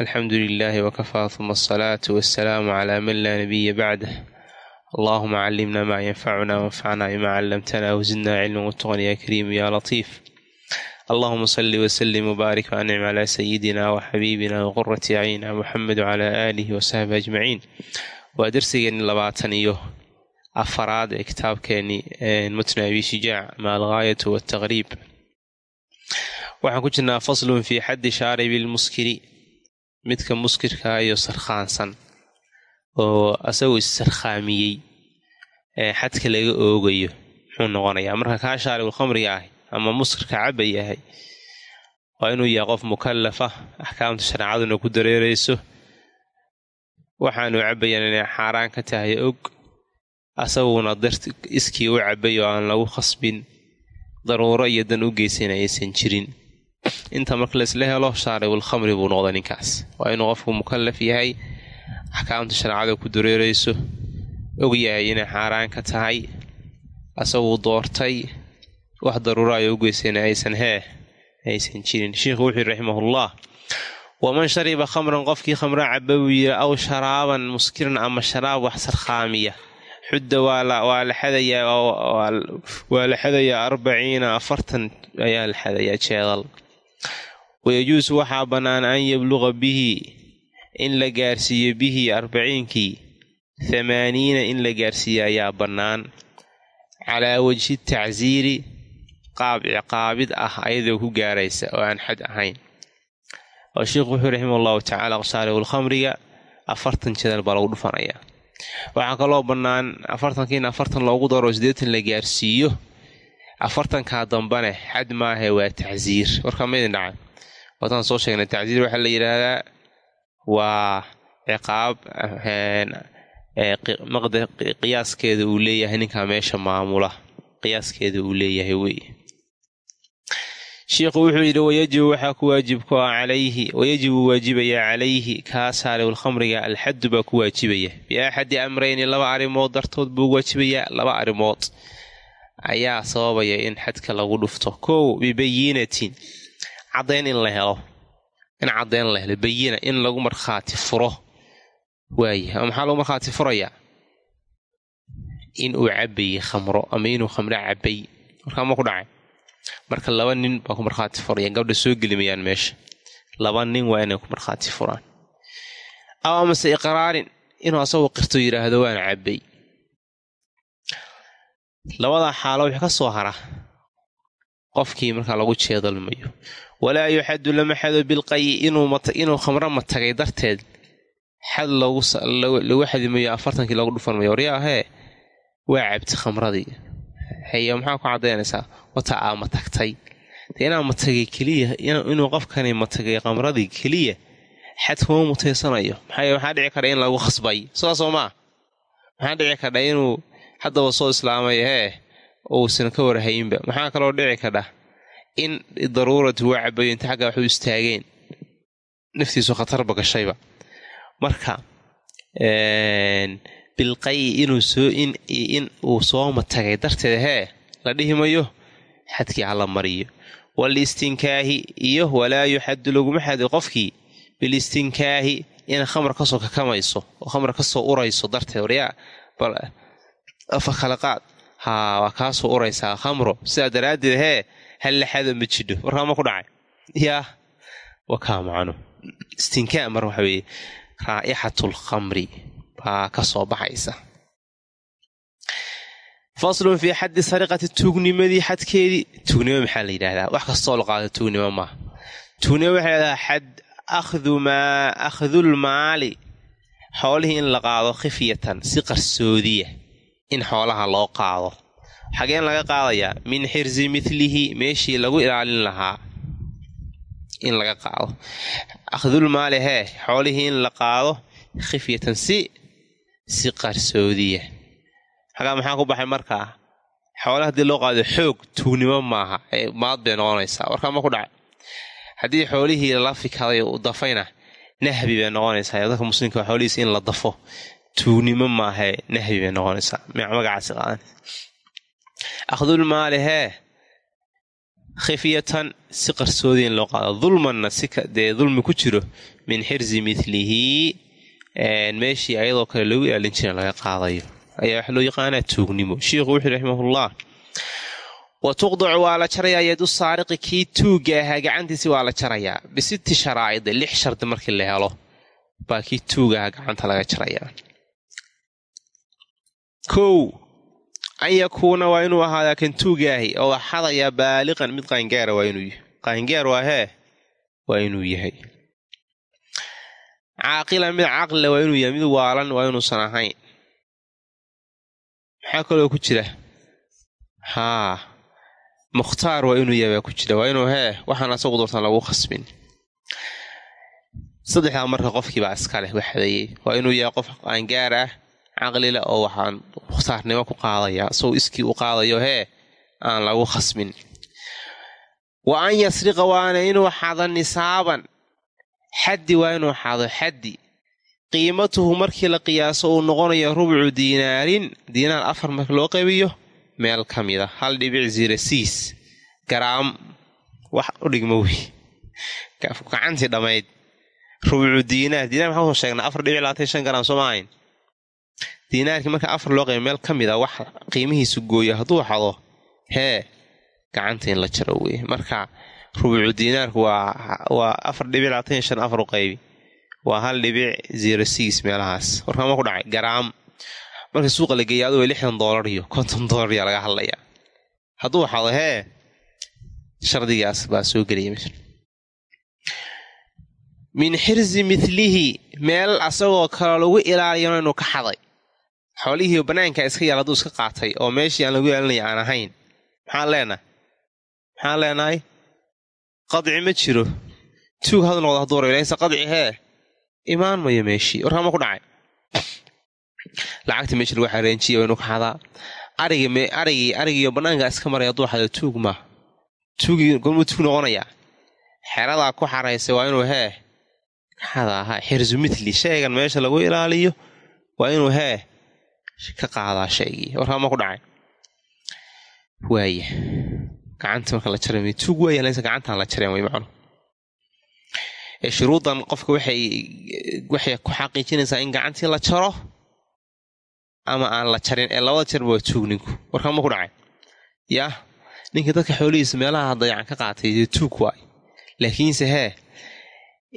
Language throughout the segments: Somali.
alxamdu lilaahi wakafaa huma asalaatu wasalaamu calaa man laa nabiya bacdah allahuma callimna maa yanfacuna wanfacna bimaa callamtana wzidna cilman watuqan yaa kariimu yaa latiif allahuma salli wasalim wbaarik wancim calaa sayidina waxabiibina waqurati acyina muxamed wcalaa aalihi wasaxbi ajmaciin waa darsigeennii labaatan iyo afaraad ee kitaabkeenii mutna abi shijaac ma algaayatu wataqriib waxaan ku jirnaa faslun fii xaddi shaaribi lmuskiri midka muskirkaa iyo sarkhaansan oo asagoo issarkhaamiyey xadka laga oogayo muxuu noqonayaa. Marka kaa shaaribul khamriga ama muskirka caba yahay waa inuu yahay qof mukallafa axkaamta shareecaduna ku dareerayso. Waxaanu cabayaan inay xaaraan ka tahay og asaguna dart iskii u cabay oo aan lagu khasbin daruuro iyo dan u geysan aysan jirin inta marka laisla helo shaaribul khamri buu noqda ninkaas. Waa inuu qofku mukallaf yahay axkaamta shareecada ku dareerayso og yahay inay xaaraan ka tahay asaguu doortay wax daruuro ay u geysana aysan hee aysan jirin. Sheikhu wuxuu yidhi raximahullah waman shariba khamran qofkii khamra caba buu yiri aw sharaaban muskiran ama sharaab wax sarkhaamiya. Xudda waa la xadayaa waa la xadayaa arbaciina afartan ayaa la xadayaa jeedal wayajuusu waxaa bannaan an yabluqa bihi in la gaarsiiyo bihi arbaciinkii. Thamaaniina in la gaarsiiyo ayaa bannaan calaa wajhi tacsiiri qaab ciqaabid ah ayadoo ku gaaraysa oo aan xad ahayn. Oo sheikhu wuxuu raxima allahu tacaala shaaribul khamriga afartan jadal baa lagu dhufanayaa waxaa kaloo bannaan afartankiina afartan loogu daro siddeetan la gaarsiiyo afartankaa dambane xad maahe waa tacsiir warkaa maydin dhaca wataan soo sheegnay. Tacsiir waxaa la yidhaahdaa waa ciqaab qiyaaskeeda uu leeyahay ninkaa meesha maamula. Qiyaaskeeda uu leeyahay wey. Sheikhu wuxuu yidhi wayajibu waxaa ku waajibku ah calayhi wayajibu waajibayaa calayhi kaa saalibul khamriga alxaddu baa ku waajibaya. Biaxadi amrayni laba arrimood dartood buu waajibayaa laba arrimood ayaa sababaya in xadka lagu dhufto. Kow bibayinatin caddayn in la helo in caddayn la helo bayina in lagu markhaati furo waaye maxaa lagu markhaati furayaa in uu cabayey khamro ama inuu khamro cabay markaa ma ku dhacay. Marka laba nin baa ku markhaati furayaan gabdha soo gelimayaan meesha. Laba nin waa inay ku markhaati furaan. Aw amase iqraarin inuu asagoo qirto yidhaahdo waan cabbay. Labadaa xaalo wixii ka soo hara qofkii markaa lagu jeedalmayo walaa yuxaddu lama xado bilqayi inuu khamro matagay darteed. Xad lagu xadimayo afartankii lagu dhufanmayo waryaahee waa cabti khamradii. Haya maxaa ku caddaynaysaa wata aa matagtay inaa matagay keliya inuu qofkani matagay khamradii keliya xad kuma mutaysanayo. Maxaa waxaa dhici kara in lagu khasbay? Sidaasoo maa maxaa dhici kardha inuu haddaba soo islaamay hee uusan ka warhaynba maxaa kaloo dhici kardha in daruuratu waa cabayo inta xagga waxu istaageen. Naftiisu khatarba gashayba marka bilqayi in uu soo matagay darteed hee la dhihi mayo? Xadkii hala mariyo. Walistinkaahi iyo walaa yuxaddu laguma xado qofkii bilistinkaahi ina khamr ka soo kakamayso oo khamr ka soo urayso darteed waryaa? Afa khalaqaad. Haa waa kaasoo uraysaa khamro. Sidaa daraaddeed hee hal la xado ma jidho warkaama ku dhacay yaa wakaa macnu istinkaa mar waxa weeye raa'ixatul khamri baa ka soo baxaysa faslun fii xaddi sariqati tuugnimadii xadkeedii tuugnimo maxaa la yidhahdaa wax kastoo la qaado tuugnimo maaha tuugnimo waxaa layidhahdaa xad akhdu maa akhdul maali xoolihii in la qaado khifyatan si qarsoodiya in xoolaha loo qaado xageen laga qaadayaa min xirsi midlihi meeshii lagu ilaalin lahaa in laga qaado. Akhdul maali hee xoolihii in la qaado khifyatan si si qarsoodiya. Hagaa maxaa ku baxay markaa xoole haddii loo qaado xoog tuugnimo maaha maad bay noqonaysaa. Warkaa ma ku dhacay? Haddii xoolihii la fikaday u dafayna nahbi bay noqonaysaa. Dadka muslimka xoolihiisa in la dafo tuugnimo maahae nahbi bay noqonaysaa. Magacaasi qaadan akhdul maali hee khifyatan si qarsoodi in loo qaado dulmanna si dee dulmi ku jiro min xirsi milihi meeshii ayadoo kale lagu ilaalin jira laga qaadayo ayaa waxa loo yaqaanaa tuugnimo shiikhu wuxuu raximahullah wa tuqdacu waa la jarayaa yadu saariqi kii tuugga ahaa gacantiisi waa la jarayaa bisitti sharaa'ida lix shardi markii la helo baa kii tuugga ahaa gacanta laga jarayaa an yakuuna waa inuu ahaadaa kan tuugaahi oo xadayaa baaliqan mid qaangaara waa inuu qaangaar waa hee waa inuu yahay caaqilan mid caqlile waa inuu yahay mid waalan waa inuusan ahayn maxaa kaloo ku jira haa mukhtaar waa inuu yahay baa ku jira waa inuu hee waxaan asagu doortaan lagu khasbin saddexdaa marka qofkiibaa iska leh waxadeeyey waa inuu yahay qof qaangaar ah caqlile oo waxaan mukhtaarnimo ku qaadaya isagoo iskii u qaadayo hee aan lagu khasbin. Wa an yasriqa waana inuu xado nisaaban. Xaddi waa inuu xado xaddi. Qiimatuhu markii la qiyaaso uu noqonayo rubcu diinaarin. Diinaar afar marka loo qaybiyo meel ka mida hal dhibic zira siis garaam. Wax u dhigma wey gacantii dhammayd. Rubcu diinaar. Diinaar maxaa ku soo sheegnaa? Afar dhibic labaatan shan garaam soo maahayn diinaarkii marka afar loo qaybiyo meel ka mid a wax qiimihiisu gooyo hadduu xado hee gacanta in la jaro weye. Marka rubucu diinaarku waa afar dhibic labaatan iyo shan afar u qaybi waa hal dhibic zero six meelahaas. Warkaama ku dhacay garaam. Marka suuqa la geeya aduu lixdan doolar iyo konton doolar yaa laga hadlayaa. Hadduu xado hee shardigaas baa soo gelaya meesha min xirsi milihi meel asagoo kale lagu ilaaliyano inuu ka xaday xoolihii bannaanka iska yaal hadduu iska qaatay oo meeshii aan lagu ilaalinaya aan ahayn. Maxaan leenahay? Maxaan leenahay? Qadci ma jiro. Tuug hadu noqdo hadduu raylaysa qadci hee? Imaan mayo meeshii warkaama ku dhacay. Lacagta meesha lagu xareenjiya waa inuu ka xadaa arigii arigii arigiiyo bannaanka iska maray hadduu xado tuug ma. Tuugii gormuu tuug noqonayaa. Xeradaa ku xaraysay waa inuu hee? Ka xadaa ha xirsu mitli meesha lagu ilaaliyo? Waa inuu hee ka qaadaa shaygii warkaama ku dhacay waaya gacanta marka la jaray tuug waaya laysa gacantaan la jareen way macnu ee shuruuddan qofka waxay waxay ku xaqiijinaysaa in gacantii la jaro ama aan la jarin. Ee labada jarba waa tuug ninku warkaama ku dhacay yah ninka dadka xoolihiisa meelaha dayacan ka qaatay tuug waay laakiinse hee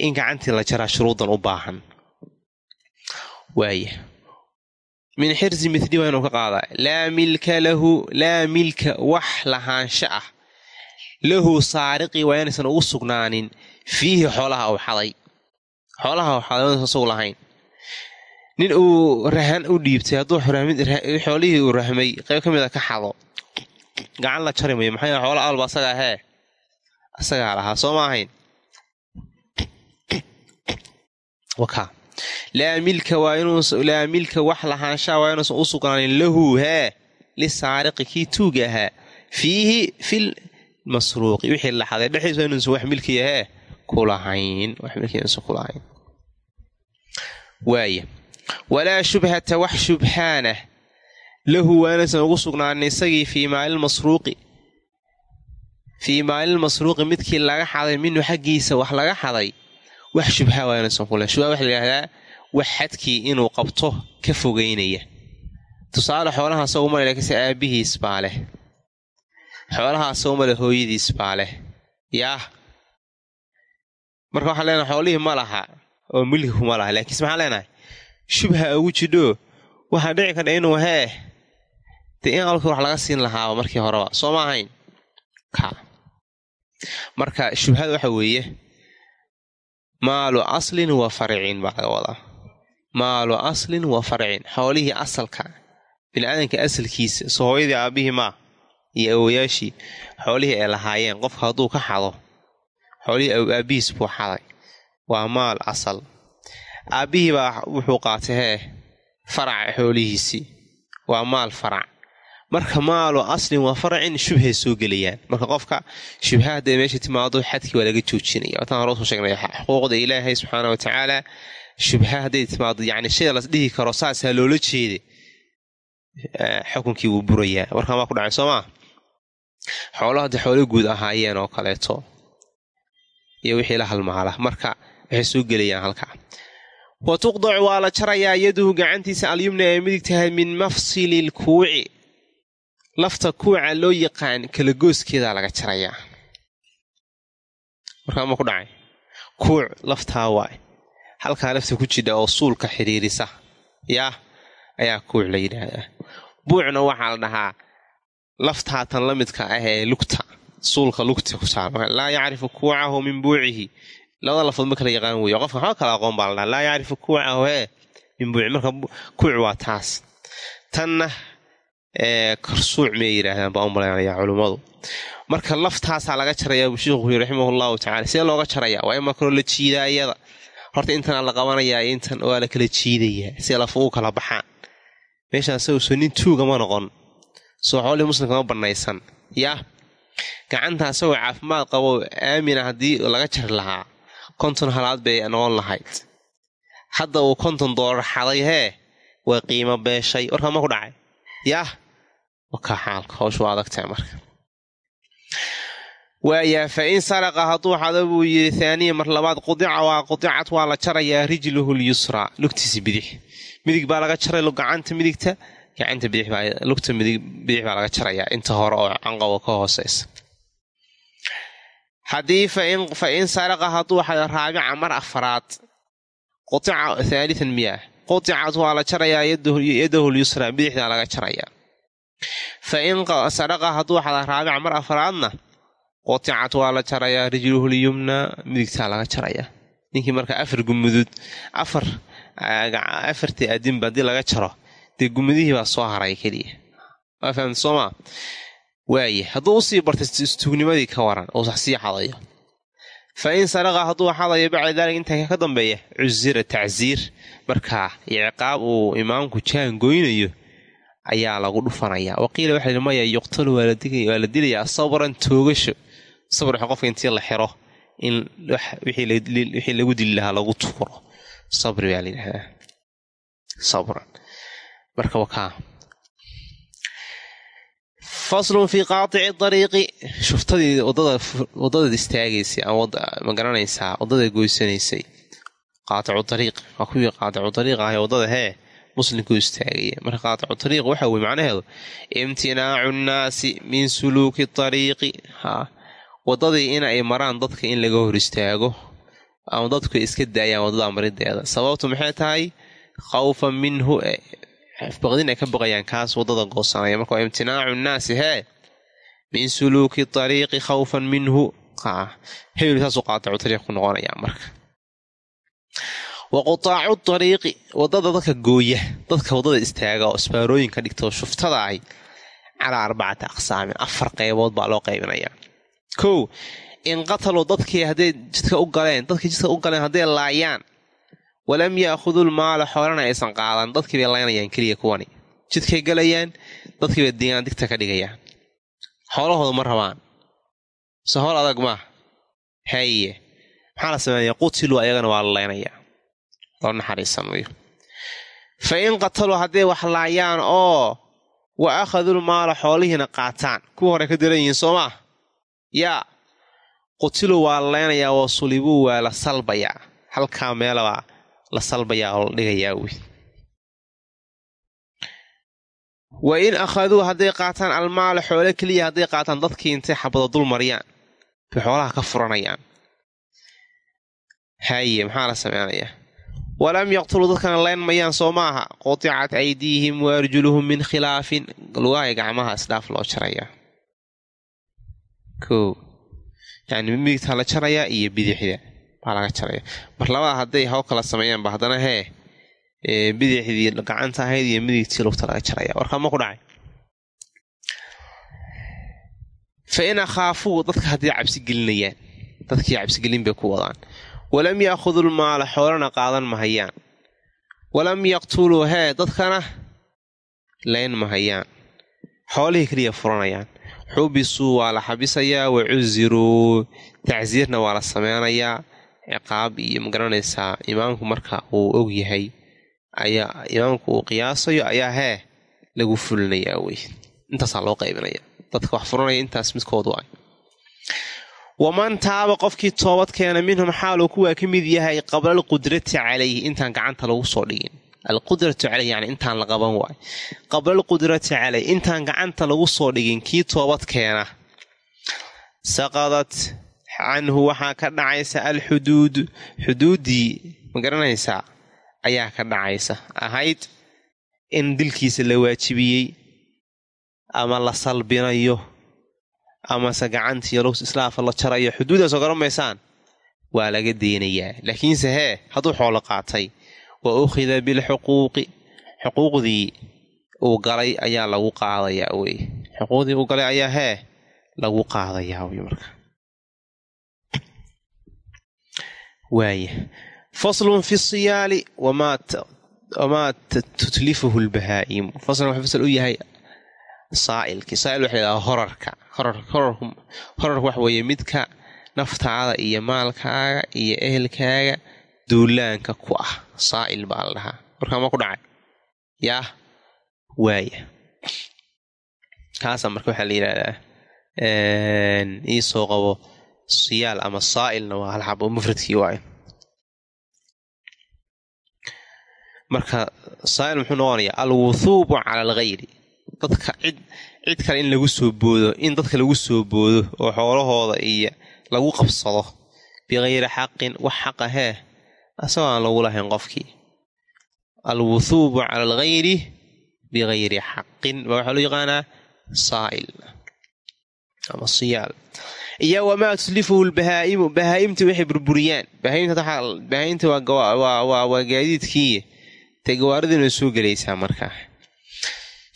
in gacantii la jaraa shuruuddan u baahan. Waaya min xirsi mithli waa inuu ka qaadaa laa milka lahu laa milka wax lahaansho ah. Lahu saariqii waa inaysan ugu sugnaanin. Fiihi xoolaha uu xaday. Xoolaha xaday inaysan isagu lahayn. Nin uu rahan u dhiibtay hadduu xoolihii uu rahmay qayb ka mid a ka xado. Gacan la jari mayo maxaa yeele xoola alba asagaa hee asagaa lahaa soo ma ahayn laa milka wax lahaanshaha waa inuusan u sugnaanin lahu hee lisaariqi kii tuuga ahaa fiihi fil masruuqi. Wixii la xaday dhexdiis waa inuusan wax milkiya hee kulahayn wax milkiinuusan kulahayn waaya walaa shubhata wax shubhaanah lahu waa inuusan ugu sugnaanin isagii fii maalilmasruuqi fii maalilmasruuqi midkii laga xaday minhu xaggiisa wax laga xaday wax shubha waa inuusan kulahayn shubha waxa la yidhahdaa wax xadkii inuu qabto ka fogeynaya. Tusaale xoolaha asagu male lakiinse aabbihiis baa leh. Xoolaha asagu male hooyadiis baa leh. Yaah marka waxaan leenahay xoolihii ma laha oo milkiku ma laha. Laakiinse maxaan leenahay shubha ugu jidho waxaa dhici kardha inuu hee. Dee in alkii wax laga siin lahaaba markii horeba soo ma ahayn. Ka. Marka shubhada waxa weeye maalu aslin wa farcin baa laga wadaa. Maalu aslin wa farcin xoolihii asalka biniaadanka asalkiisa soo hooyadii aabbihii maa iyo awoyaashii xoolihii ay lahaayeen qofka hadduu ka xado xoolihii aabbihiis buu xaday. Waa maal asal. Aabbihii baa wuxuu qaatay hee faraca xoolihiisii. Waa maal farac marka maalu aslin waa faracin shubhay soo gelayaan marka qofka shubha hadday meesha timaado xadkii waa laga joojinaya. Wataan hore u soo sheegnay xuquuqda ilaahay subxaana wa shubha hadday timaado yacni shay las dhihi karo saasaa loola jeeda xukunkii wuu burayaa. Warkaan waa ku dhacay soo maa xoolo hadday xoolo guud ahaayeen oo kaleeto iyo wixii la halmaala marka waxay soo gelayaan halka. Wa tuqdacu waa la jarayaa yaduhu gacantiisa alyumna ee midig tahay min mafsili lkuuci lafta kuuca loo yaqaan kala gooskeedaa laga jarayaa markaa ma ku dhacay? Kuuc laftaa waay halkaa lafta ku jidha oo suulka xidhiirisa yaa ayaa kuuc la yidhaahdaa. Buucna waxaa la dhahaa laftaatan la midka ah ee lugta suulka lugta ku taal laa yacrifu kuucahu min buucihi. Labada lafood ma kala yaqaan weeye qofka waxba kala aqoon baa la dhaha laa yacrifu kuucahu ee min buuci. Marka kuuc waa taas. Tanna karsuuc miyay yidhaahdaan baa u malaynayaa culummadu marka laftaasaa laga jarayaa sheikhu yiri raximah llahu tacala see looga jarayaa? Waa in markaloo la jiidaa iyada. Horta intanaa la qabanayaa intan waa la kala jiidayaa. Si lafa u kala baxaan? Meeshaan sawso nin tuuga ma noqon. Soo xoolii muslimka ma bannaysan. Yaa? Gacanta asagoo caafimaad qabo aamina haddii laga jari lahaa konton halaad bay noqon lahayd. Hadda uu konton doolar xaday hee way qiimo beeshay. Warkaa ma ku dhacay. Yaah wakaa xaalka hawshu waa adagtahay marka waayaa fa in saraqa hadduu xado buu yidhi haaniya mar labaad qudica waa qudicat waa la jarayaa rijluhu lyusraa lugtiisa bidix. Midig baa laga jaray gacanta midigta? Gacanta bidixlugta bidix baa laga jarayaa inta hore oo canqoba ka hooseysa haddii fa in saraqa hadduu xado raabica mar afaraad. Qudica haalian miyaa qudicat waa la jarayaa yadahu lyusraa bidixdaa laga jarayaa fa in saraqa hadduu xada raabica mar afaraadna qudicat waa la jarayaa rijluhu lyumna midigtaa laga jarayaa ninkii marka afar gumudud afar afartii adinba haddii laga jaro dee gumudihii baa soo haray keliya waa fahamta soomaa waaye hadduu u sii bartay istuugnimadii ka waran uu sax sii xadayo fa in saraqa hadduu xadayo bacda daalika intaa ka dambeeya cusira tacsiir markaa ciqaab uu imaamku jaan goynayo ayaa lagu dhufanayaa waqiila waxa lihi maya yuqtalu waa la dilayaa sabran toogasho sabr qofka intii la xiro in wixii lagu dili lahaa lagu tuuro. Sabri baa layidhahdaa sabran. Marka wakaa faslun fii qaatici dariiqi. Shuftadii wadadaed istaagaysay ma garanaysaa waddada goysanaysay qaaticu dariiq. Waa kuwii qaaticu dariiq ahay waddada hee muslimkuu istaagaya. Marka qaaticu dariiq waxa weye macnaheedu imtinaacu nnaasi min suluuki dariiqi haa waddadii in ay maraan dadka in laga hor istaago ama dadku iska daayaan waddada marideeda sababtu maxay tahay? Khawfan minhu baqdin ay ka baqayaan kaas waddada goosanaya. Marka waa imtinaacu nnaasi hee. Min suluuki dariiqi khawfan minhu. Hebel saasuu qaaticu dariiq ku noqonayaa marka wa qutaacu dariiqi waddada dadka gooya dadka waddada istaaga oo isbaarooyinka dhigta oo shuftada ahi calaa arbacati aqsaamin afar qaybood baa loo qaybinayaa. Kow in qataluu dadkii hadday jidka u galeen dadkii jidka u galeen hadday laayaan walam yaakhudul maala xoolana aysan qaadan dadkii bay laynayaan keliya kuwani. Jidkay galayaan dadkii bay diigaan digta ka dhigayaan. Xoolahooda ma rabaan. Se howl adag maa haye maxaa la sameeyaa? Qutiluu ayagana waa la laynayaa loo naxariisanayo fa in qataluu hadday wax laayaan oo wa akhadul maala xoolihiina qaataan. Kuwa hore ka daran yihiin soo maa yaa qutiluu waa la oo sulibuu waa la salbayaa. Halkaa meelabaa la salbayaa oo la dhigayaa wy wa in akhaduu hadday qaataan almaala xoole keliya hadday qaataan dadkii intay xabado dul mariyaan. Bay xoolaha ka furanayaan. Haye maxaa la sameynayaa walam yaqtuluu dadkana layn mayaan soo maaha. Qudicat aydiihim wa arjuluhum min khilaafin. Lugahay gacmaha isdhaaf loo jarayaa ko yani midigtaa la jarayaa iyo bidixda baa laga jaraya. Mar labada hadday haw kala sameeyaanba haddana hee bidixdii gacanta ahayd iyo midigtii lugta laga jaraya. Warkaa ma ku dhacay. Fa in akhaafuu dadka hadday cabsi gelinayaan. Dadkii cabsigelin bay ku wadaan walam yaakhudul maala xoolana qaadan mahayaan walam yaqtuluu hee dadkana layn mahayaan xoolihii keliya furanayaan. Xubisuu waa la xabisayaa wa cusiruu tacsiirna waa la sameynayaa ciqaab iyo ma garanaysaa imaamku marka uu og yahay ayaa imaamku uu qiyaasayo ayaa hee lagu fulinayaa wey. Intaasaa loo qaybinaya dadka wax furanaya intaas midkoodu ah waman taaba qofkii toobad keena minhum xaaluu kuwaa ka mid yahay qabla alqudrati calayhi intaan gacanta lagu soo dhigin. Alqudratu caleyh yani intaan la qaban waay qabla alqudrati caleyh intaan gacanta lagu soo dhigin kii toobad keena. Saqadat canhu waxaa ka dhacaysa alxuduud. Xuduuddii ma garanaysaa? Ayaa ka dhacaysa. Ahayd in dilkiisa la waajibiyey ama la salbinayo amase gacantii lows islaafa la jarayo xuduudaasoo garamaysaan waa laga deynayaa laakiinse hee hadduu xoolo qaatay wa ukhida bilxuquuqi. Xuquuqdii uu galay ayaa lagu qaadayaa wey. Xuquuqdii uu galay ayaa hee lagu qaadayaa wey marka. Waaya faslun fi siyaali wamaa tutlifuhu lbahaa'imu faslun wuxuu fasal u yahay saa'ilkii. Saa'il waxa ladhaha horarka horarka waxa weeye. Midka naftaada iyo maalkaaga iyo ehelkaaga duulaanka ku ah. Saa'il baa la dhahaa. Warkaa ma ku dhacay. Yaah. Waaya kaasa marka waxaa la yidhahdaa iisoo qabo siyaal ama saa'ilna waa hal xabo mufradkii waayo marka saa'il muxuu noqonayaa alwuthuubu cala alghayri dadka cid cid kale in lagu soo boodo in dadka lagu soo boodo oo xoolahooda iyo lagu qabsado bikayri xaqin wax xaqa hee asagoo aan lagu lahayn qofkii alwuthuubu cala alghayri bikayri xaqin baa waxaa loo yaqaanaa saa'il ama siyaal. Iyo wamaa tuslifuhu lbahaa'imu bahaa'imta waxay burburiyaan. Bahaa'imta waa gaadiidkii te gawaaridiina soo gelaysaa markaa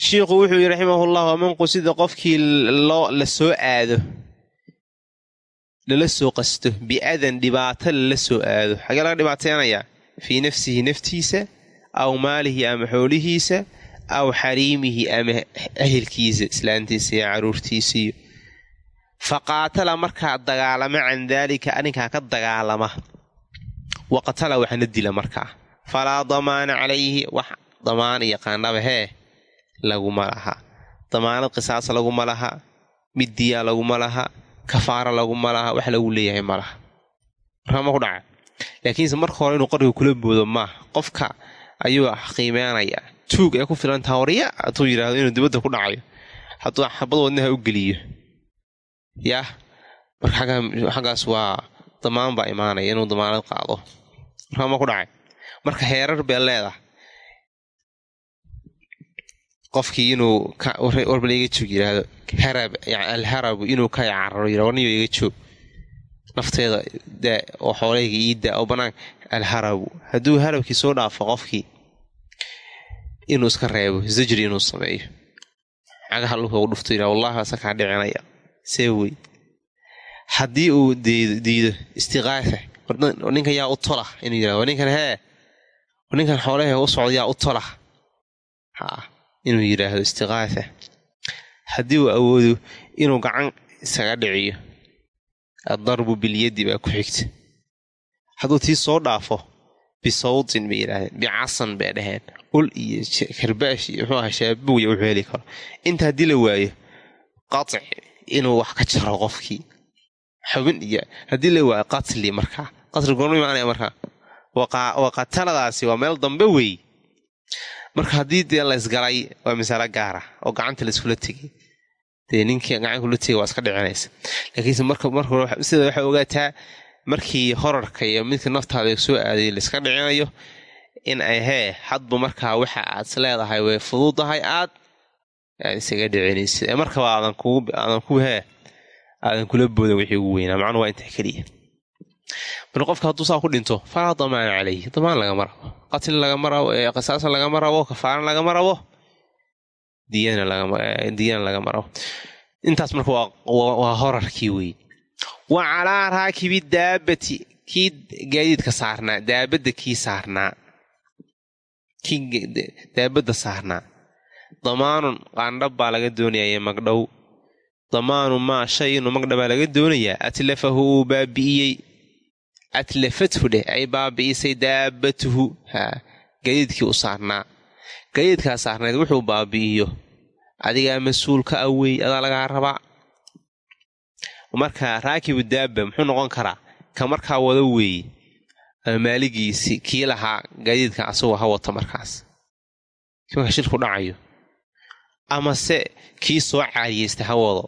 shiikhu wuxuu yidhi raximahullah waman qusida qofkii la soo aado lala soo qasto biadan dhibaato lala soo aado. Xagee laga dhibaateynayaa fii nafsihi naftiisa aw maalihi ama xoolihiisa aw xariimihi ama ahelkiisa islaantiisa iyo caruurtiisiiyo fa qaatala markaa dagaalama can daalika arrinkaa ka dagaalama. Wa qatala waxna dila markaa. Falaa damaana calayhi wax damaan iyo qaandhaba hee laguma laha damaanad qisaasa laguma laha mid diyaa laguma laha kafaara laguma laha wax lagu leeyahay ma laha markaa ma ku dhaca. Laakiinse marka hore inuu qoriga kula boodo maaha qofka ayuu qiimeynayaa tuug ay ku filan taha hadduu yidhaahdo inuu dibadda ku dhacayo. Hadduu xabad wadnaha u geliyo. Yaah marka xaggaas waa damaan baa imaanaya inuu damaanad qaado. Markaa ma ku dhacay marka heerar bee leedah qofkii inuu warba iga joog yidhaahdo harab alharabu inuu ka cararo yira warniyo iga joog nafteeda daa oo xoolahayga ii daa oo banaanka alharabu hadduu harabkii soo dhaafo qofkii inuu iska reebo zajri inuu sameeyo. Cagaha dhulka ugu dhufto yidhah wallahi asa kaa dhicinaya. See wey haddii uu diido istiqaafa ninkan yaa u tola inuu yiraahdo ninkan hee ninkan xoolahe u socda yaa u tola haa inuu yidhaahdo istiqaafa haddii uu awoodo inuu gacan isaga dhiciyo addarbu bilyaddi baa ku xigta. Hadduu tii soo dhaafo bisawtin bay yidhahdeen bicasan bay dhaheen. Ul iyo karbaash iyo muxuu aha shaabuuya wuxuu heli karo. Inta haddii la waayo qatic inuu wax ka jaro qofkii. Xubin iyo haddii la waayo qatli markaa qatli goorma markaa waa qataladaasi waa meel dambe wey marka haddii dee laysgalay waa masalo gaara oo gacanta laiskula tegay dee ninkii gacan kula tegay waa iska dhicinaysa. Laakiinse marka marka sida waxaa ogaataa markii horarka iyo midka naftaada soo aaday laiska dhicinayo in ay hee hadba markaa waxa aad is leedahay way fududahay aad aad isaga dhicinaysid. Markaba aadan kugu hee aadan kula boodan wixii ugu weynaa. Macnuu waa intaa keliya marka qofka hadduu saa ku dhinto falaa damaana calayhi damaan lagama rabo qatlin lagama rabo qisaasan lagama rabo kafaaran lagama rabo diyana lagama rabo intaas marka waa horarkii wey wa calaa raakibi daabati kii gaadiidka saarnaa daabadda kii saarnaa. Kii daabadda saarnaa. Damaanun qaandhab baa laga doonayaa magdhow damaanu maa shay inuu magdha baa laga doonayaa. Atlafahu uu baabi'iyey atlafathu dheh ay baabi'isay daabatuhu gadiidkii u saarnaa gadiidkaa saarnayd wuxuu baabi'iyo adigaa mas'uul ka awey adaa lagaa rabaa marka raakibu daaba muxuu noqon karaa ka markaa wada weeye maaligiisi kii lahaa gadiidka asagoo ha wata markaas marka shirku dhacayo amase kii soo caariyeysta ha wado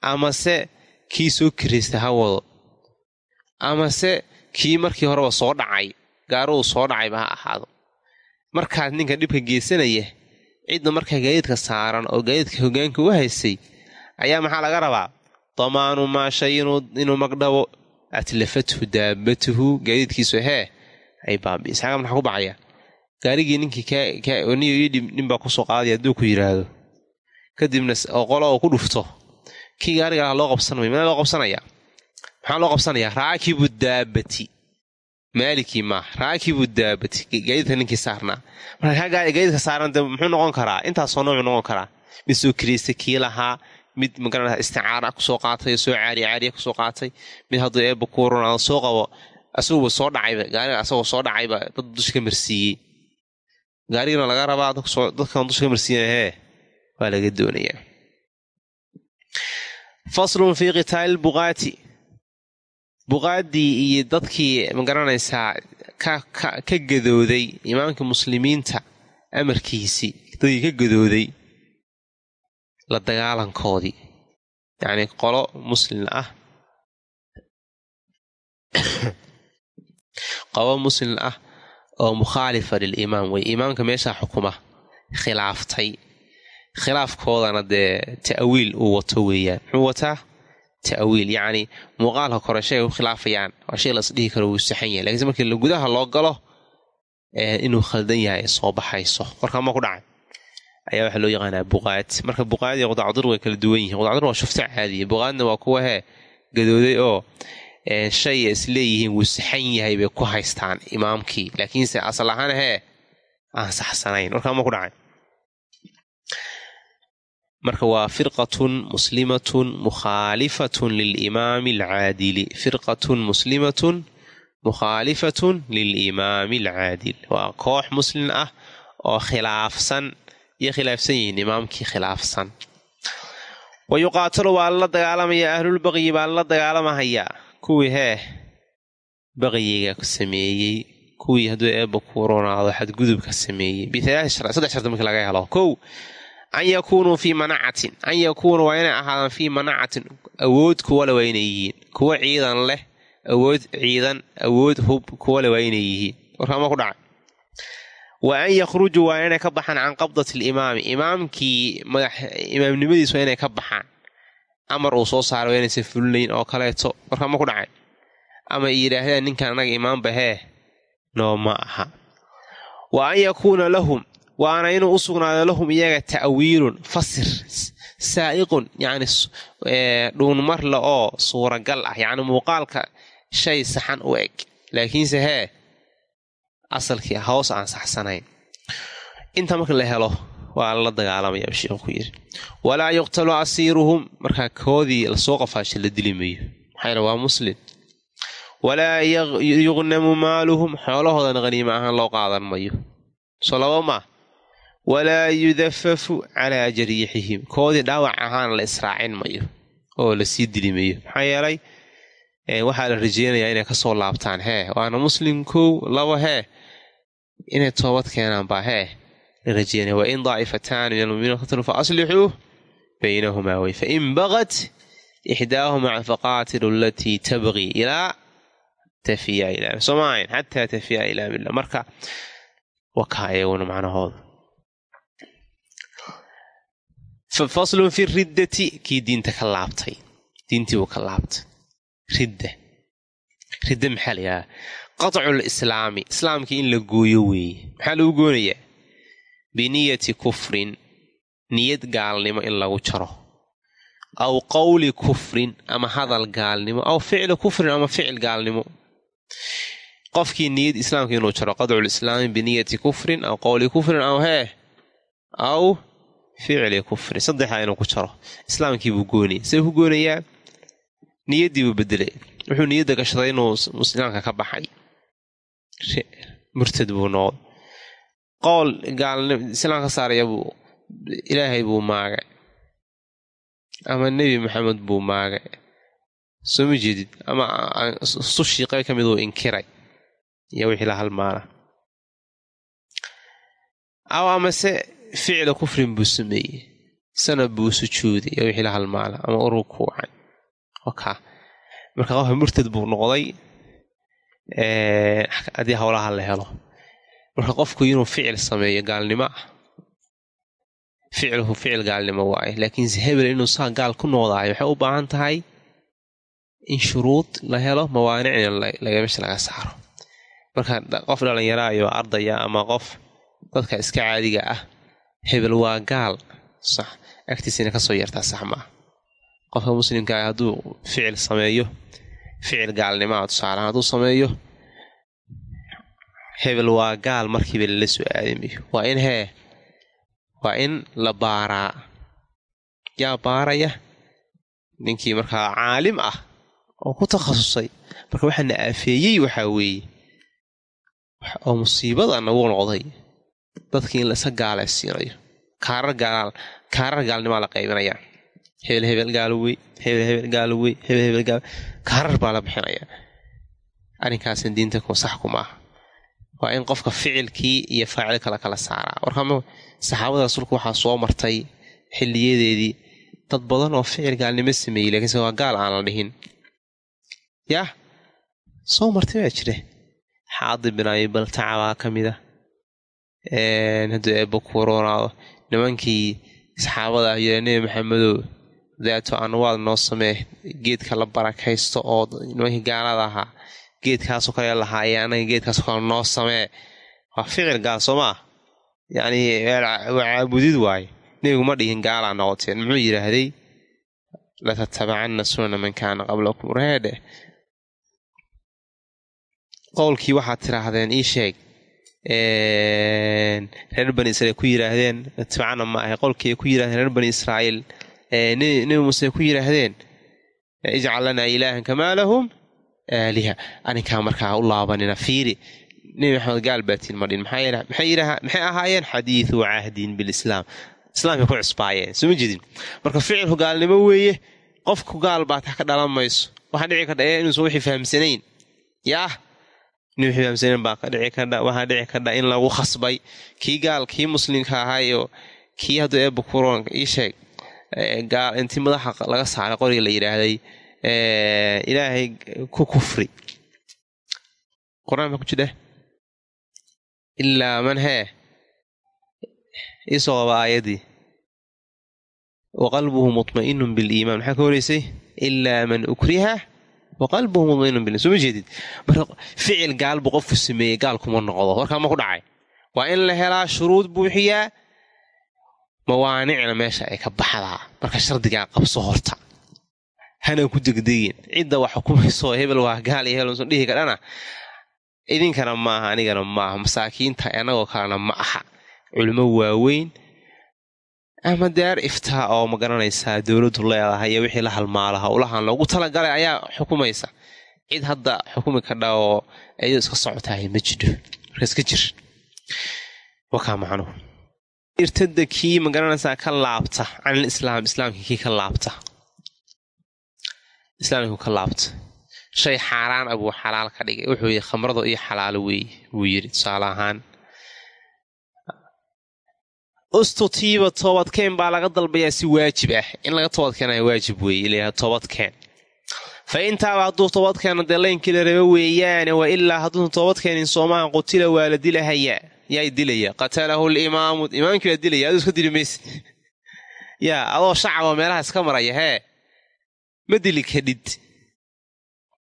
amase kii soo kiraysta ha wado amase kii markii horeba soo dhacay gaaruu soo dhacayba ha ahaado. Markaas ninka dhibka geysanaya cidda markaa gaadiidka saaran oo gaadiidka hogaanka u haysay ayaa maxaa laga rabaa? Damaanu maa shay inuu magdhabo atlafathu daabatuhu gaadiidkiisu hee ay baabi'isa xaga maxaa ku bacaya? Gaarigii ninkii ninbaa ku soo qaadaya hadduu ku yidhaahdo kadibna qolo oo ku dhufto kii gaarigaa loo qabsanmay mana loo qabsanaya maxaa loo qabsanayaa? Raakibu daabati. Maalikii maaha raakibu daabati. Gaadiidka ninkii saarnaa. Marka gaadiidka saaran de muxuu noqon karaa? Intaasoo noocu noqon karaa. Mid soo kiraysta kii lahaa mid magaranaa isticaara ku soo qaatay soo caariya caariya ku soo qaatay. Mid hadduu eebba kuuran soo qabo asaguba soo dhacayba gaariga asagoo soo dhacayba dad dusha ka marsiiyey gaarigana laga rabaa dadkan dusha ka marsiiyana hee? Waa laga doonayaa. Faslun fii qitaali buqaati buqaaddii iyo dadkii ma garanaysaa ka gadooday imaamka muslimiinta amarkiisii dadkii ka gadooday la dagaalankoodii. Yacnii qolo muslin ah. Qolo muslin ah oo mukhaalifa lilimaam wey imaamka meeshaa xukuma khilaaftay. Khilaafkoodana dee ta'wiil uu wato weeyaan. Muxuu wataa ta'wiil yacni muuqaalka kore shayga u khilaafayaan waa shay las dhihi karo wuu saxan yahay. Lakiinse markii gudaha loo galo inuu khaldan yahay ay soo baxayso. Warkaama ku dhacay? Ayaa waxaa loo yaqaanaa buqaad. Marka buqaad iyo qudacdur way kala duwan yihiin. Qudacdur waa shufto caadiya buqaadna waa kuwa hee gadooday oo shay isleeyihiin wuu saxan yahay bay ku haystaan imaamkii. Laakiinse asal ahaan hee aan saxsanayn. Warkaama ku dhacay marka waa firqatun muslimatun mukhaalifatun lilimaami alcaadili firqatun muslimatun mukhaalifatun lilimaami alcaadil waa koox muslin ah oo khilaafsan iyo khilaafsan yihiin imaamkii khilaafsan. Wa yuqaatalu waa lala dagaalamayaa ahlulbaqyi baa lala dagaalamahayaa kuwii hee baqyiga sameeyey kuwii hadduu eebba ku ronaado xadgudubka sameeyey. Bisaddex shardi markii laga helo. Kow an yakuunuu fii manacatin an yakuunuu waa inay ahaadaan fii manacatin awood kuwale waa inay yihiin kuwo ciidan leh awood ciidan awood hub kuwale waa inay yihiin warkaama ku dhaca wa an yakhrujuu waa inay ka baxaan can qabdati alimaami imaamkii imaamnimadiis waa inay ka baxaan amar uu soo saaray waa inaysan fulinayn oo kaleeto warkaama ku dhacay ama yidhaahdaan ninkan annaga imaamba hee nooma aha wa an yakuuna lahum waana inuu u sugnaado lahum iyaga ta'wiilun fasir saa'iqun yacni dhuunmarle oo suuragal ah yacni muuqaalka shay saxan u eg. Laakiinse hee asalkii hoos aan saxsanayn. Inta marka la helo waa lala dagaalamaya sheikhu ku yidhi walaa yuqtalu asiiruhum markaa koodii la soo qafaasha la dili mayo maxaa waa muslim. Walaa yuqnamu maaluhum xoolahoodana haniima ahaan loo qaadan mayo soo laba maa walaa yudafafu calaa jariixihim koodii dhaawac ahaan la israacin mayo oo la sii dili mayo maxaa yeelay waxaa la rajeynayaa inay ka soo laabtaan hee waana muslim kow laba hee inay toobad keenaan baa hee la rajeynaya wain daa'ifataani min almuminiin qatalu fa aslixuu baynahumaa wey fain bagat ixdaahumaa faqaatilu alatii tabqii ilaa tafiya ilaa soomaayn xataa tafiya ilaa milla marka wakaa iyaguna macnahooda faslun fi riddati kii diinta ka laabtay diintii buu ka laabtay ridda ridda maxaa la yidhaha qatcu lislaami islaamkii in la gooyo weeye maxaa lagu goonayaa biniyati kufrin niyad gaalnimo in lagu jaro aw qowli kufrin ama hadal gaalnimo aw ficli kufrin ama ficil gaalnimo qofkii niyad islaamka inuu jaro qadculislaami biniyati kufrin aw qowli kufrin aw hee aw ficli kufrin saddexdaa inuu ku jaro. Islaamkii buu goonaya see ku goonayaa niyaddii buu bedelay wuxuu niyadda gashaday inuu islaamka ka baxay. Murtad buu noqday. Qowl gaalnimo islaam ka saaraya buu ilaahay buu maagay. Ama nebi maxamed buu maagay. Soo ma jeedid? Ama sushii qayb ka mid uu inkiray? Iyo wixii la halmaana. Aw amase ficla kufrin buu sameeyey. Sanab buu sujuuday iyo wixii la halmaana ama u rukuucay oka. Marka qofka murtad buu noqday haddii howlaha la helo. Marka qofku inuu ficil sameeyo gaalnimo ah ficluhu ficil gaalnimo waaye laakiinse hebel inuu saa gaal ku noqdaayo waxay u baahan tahay in shuruud la helo mawaanicna meesha laga saaro. Marka qof dhallinyaraayo ardaya ama qof dadka iska caadiga ah hebel waa gaal. Sax. Agtiisina ka soo yartaa sax maaha qofka muslimka ah hadduu ficil sameeyo ficil gaalnimaa tusaalahaan hadduu sameeyo hebel waa gaal markiiba lala soo aadamayo waa in hee waa in la baaraa. Yaa baaraya? Ninkii markaa caalim ah oo ku takhasusay marka waxaa na aafeeyey waxaa weeye. Oo musiibada nagu noqday dadkii in laisa gaalaysiinayo kaarar gaalnimaa la qaybinayaa hebel hebel gaalowey hebel hebel gaalowey hebel hebel gaal kaarar baa la bixinayaa arrinkaasin diinta sax kuma waa in qofka ficilkii iyo faacil kala kala saaraa. Warkama saxaabada rasuulka waxaa soo martay xiliyadeedii dad badan oo ficil gaalnimo sameeyey lakiinse waa gaal aan la dhihin. Yah soo martay baa jire xaadi bin abi baltaca baa ka mid a hadduu eebba kuronaado nimankii saxaabada ah yidha nebi maxamedow daato anwaad noo samee geedka la barakaysto oo nimankii gaalada ahaa geedkaasoo kale lahaayee anaga geedkaasoo kale noo samee waa ficil gaal soo maa yacni waa caabudid waaye. Nebigu ma dhihin gaalaa noqoteen. Muxuu yidhaahday latatabacanna sunana man kaana qablakum reedhe qowlkii waxaad tidhaahdeen ii sheeg reer bani israiil ku yidhaahdeen lattabacana ma ahay qowlkii ay ku yidhahdeen reer bani israa'iil nebi muuse ku yidhaahdeen ijcal lanaa ilaahan kamaa lahum aaliha. Arrinkaa markaa u laabanina fiiri. Nebi maxamed gaal baatiin madhin maxay ahaayeen? Xadiidu cahdin bilislaam. Islaamkay ku cusbaayeen. Soo ma jedin marka ficilku gaalnimo weeye qofku gaal baa tax ka dhalan mayso. Waxaa dhici kardha inuusan wixii fahamsanayn. Yaah nin wixii fahamsanayn baa waxaa dhici kardha in lagu khasbay. Kii gaal kii muslimka ahaayo kii hadduu eebba kuroon ii sheeg gaal intii madaxa laga saaray qoriga la yidhaahday ilaahay ku kufri. Qur'aan baa ku jidha ilaa man hee? Iisoo qaba aayaddii wa qalbuhu mutma'inun biliimaan maxaa ka horeysay? Ilaa man ukriha wa qalbuhu mutma'inun biliman soo ma jeedid marka ficil gaal buu qofku sameeyey gaal kuma noqdo. Warkaa ma ku dhacay? Waa in la helaa shuruud buuxiyaa mawaanicna meesha ay ka baxdaa. Marka shardigaa qabso horta. Hana ku degdegin. Cidda wax xukumayso hebel waa gaal iyo hebel dhihi kadhana idinkana maaha anigana maaha masaakiinta anagoo kalena ma aha. Culimo waaweyn ama daar iftaa oo ma garanaysaa dowladdu leedahay iyo wixii la halmaalaha. Ulahan loogu talagalay ayaa xukumaysa. Cid hadda xukumi kadha oo ayado iska socotahay ma jidho marka iska jir. Wakaa macnuhu irtada kii ma garanaysaa ka laabta. Canil islaam islaamkii kii ka laabta. Islaamku ka laabta. Shay xaaraan ah buu xalaal ka dhigay. Wuxuu yidhi khamrado iyo xalaalo weeye buu yidhi tusaale ahaan ustutiiba toobadkeen baa laga dalbayaa si waajib ah. In laga toobadkeenaya waajib weeye ilayaha toobadkeen. Fa intaaba hadduu toobadkeeno dee laynkii la raba weeyaane wa ilaa hadduusan toobadkeenin soomahan qutila waa la dilahayaa. Yaa dilaya. Qatalahu limaamu imaamkii baa dilaya. Aduu iska dili maysid. Adoo shacaba meelaha iska maraya hee. Ma dili kadhid.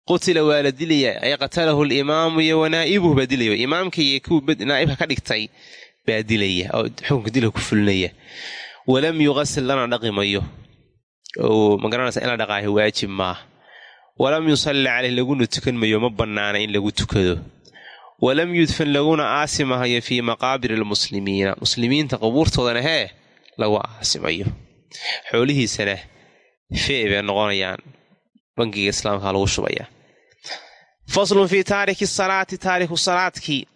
Qutila waa la dilaya ay qatalahu alimaamu iyo wanaa'ibuhu baa dilaya imaamka iyo kuwii naa'ibka ka dhigtay baa dilaya oo xukunka dilka ku fulinaya walam yuqasil lana dhaqi mayo oo magaranaysa in la dhaqaahi waajib maaha. Walam yusalli caleyh laguna tukan mayo ma bannaana in lagu tukado. Walam yudfan laguna aasimahayo fii maqaabiri almuslimiina muslimiinta qubuurtoodana hee lagu aasimayo. Xoolihiisana fee bay noqonayaan. Bangiga islaamka lagu shubayaa. Faslun fii taariki salaati taariku salaadkii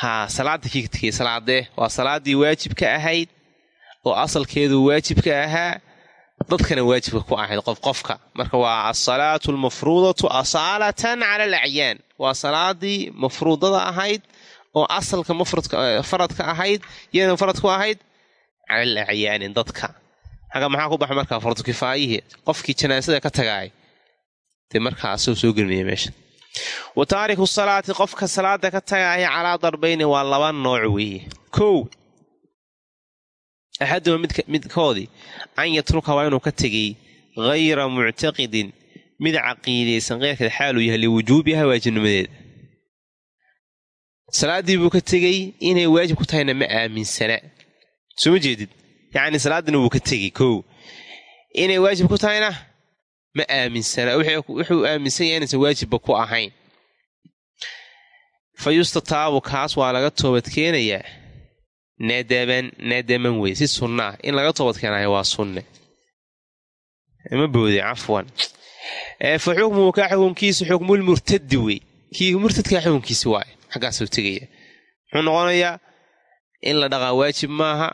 haa salaada kii ka tegay salaadee waa salaadii waajibka ahayd oo asalkeedu waajibka ahaa dadkana waajibka ku ahayd qof qofka. Marka waa asalaatu almafruudatu asaalatan cala alacyaan. Waa salaadii mafruudada ahayd oo asalka faradka ahayd iyadana farad ku ahayd cala alacyaani dadka. Xagga maxaa ku baxa markaa fardu kifaayihii qofkii janaasada ka tagaay dee markaa asagoo soo gelmaya meesha wa taariku salaati qofka salaada ka tagaaya calaa darbayni waa laba nooc weeye. Kow axaduma midkoodii an yatruka waa inuu ka tegey hayra muctaqidin mid caqiidaysan keyrkeed xaaluu yahay liwujuubiha waajibnimadeeda salaaddii buu ka tegey inay waajib ku tahayna ma aaminsana. Soo ma jeedid? Yacni salaadina wuu ka tegey kow. Inay waajib ku tahayna ma aaminsana wuxuu aaminsan yahay inaysan waajibba ku ahayn. Fa kaas waa laga toobadkeenayaa nadaban nadaman wey si sunnaa in laga toobadkeenayo waa sunne. Ma boode cafwan. Fa xukmuhu kaa xukunkiisa xukmulmurtadi wey kii murtadkaa xukunkiisi waay xaggaasuu tegaya. Muxuu noqonayaa in la dhaqaa waajib maaha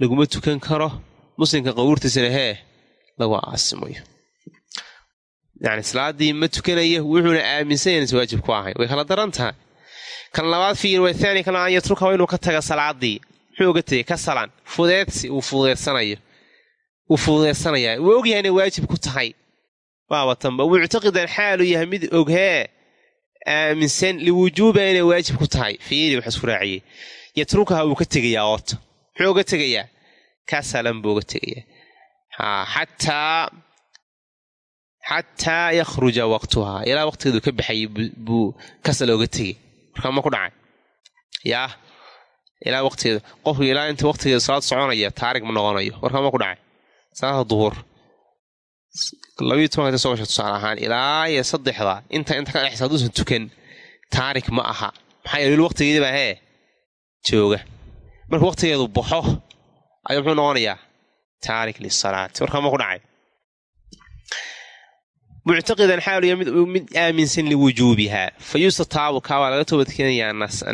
laguma tukan karo muslimka qabuurtiisana hee lagu aasimayo yani salaadii ma tukanaya wuxuuna aaminsan inaysan waajib ku ahayn way kala daran tahay kan labaad fiir wathaani kan an yatruka waa inuu ka taga salaadii muxuu tegay ka salan fudeedsi uu fudeedsanayo wuu fudeedsanayaa wuu ogyahay inay waajib ku tahay waabatanba muctaqidan xaaluu yahay mid oghee aaminsan liwujuuba inay waajib ku tahay fiiri wax isku raaciyey yatrukaha wuu ka tegayaa oota muxuu tegayaa ka salan buu uga tegayaa xataa xataa yakhruja waqtuhaa ilaa waqtigeedu ka baxayay buu kasal oga tegay markaa ma ku dhacay yaa ilaa waqtigeeda qofku ilaa inta waqtigeeda salaad soconaya taarig ma noqonayo warkaa ma ku dhacay salaada duhur labiyo tobanka soo tusaale ahaan ilaa iyo saddexda inta inta ka dhexaysa hadduusan tukan taarik ma aha maxaa yeele wil waqtigeedii baa hee jooga marka waqtigeedu baxo ayuu muxuu noqonayaa taarik lisalaati warkaa ma ku dhacay muctaqidan xaaluya mid aaminsan liwujuubihaa fa yustataabu kaa waa laga toobadkeenayaa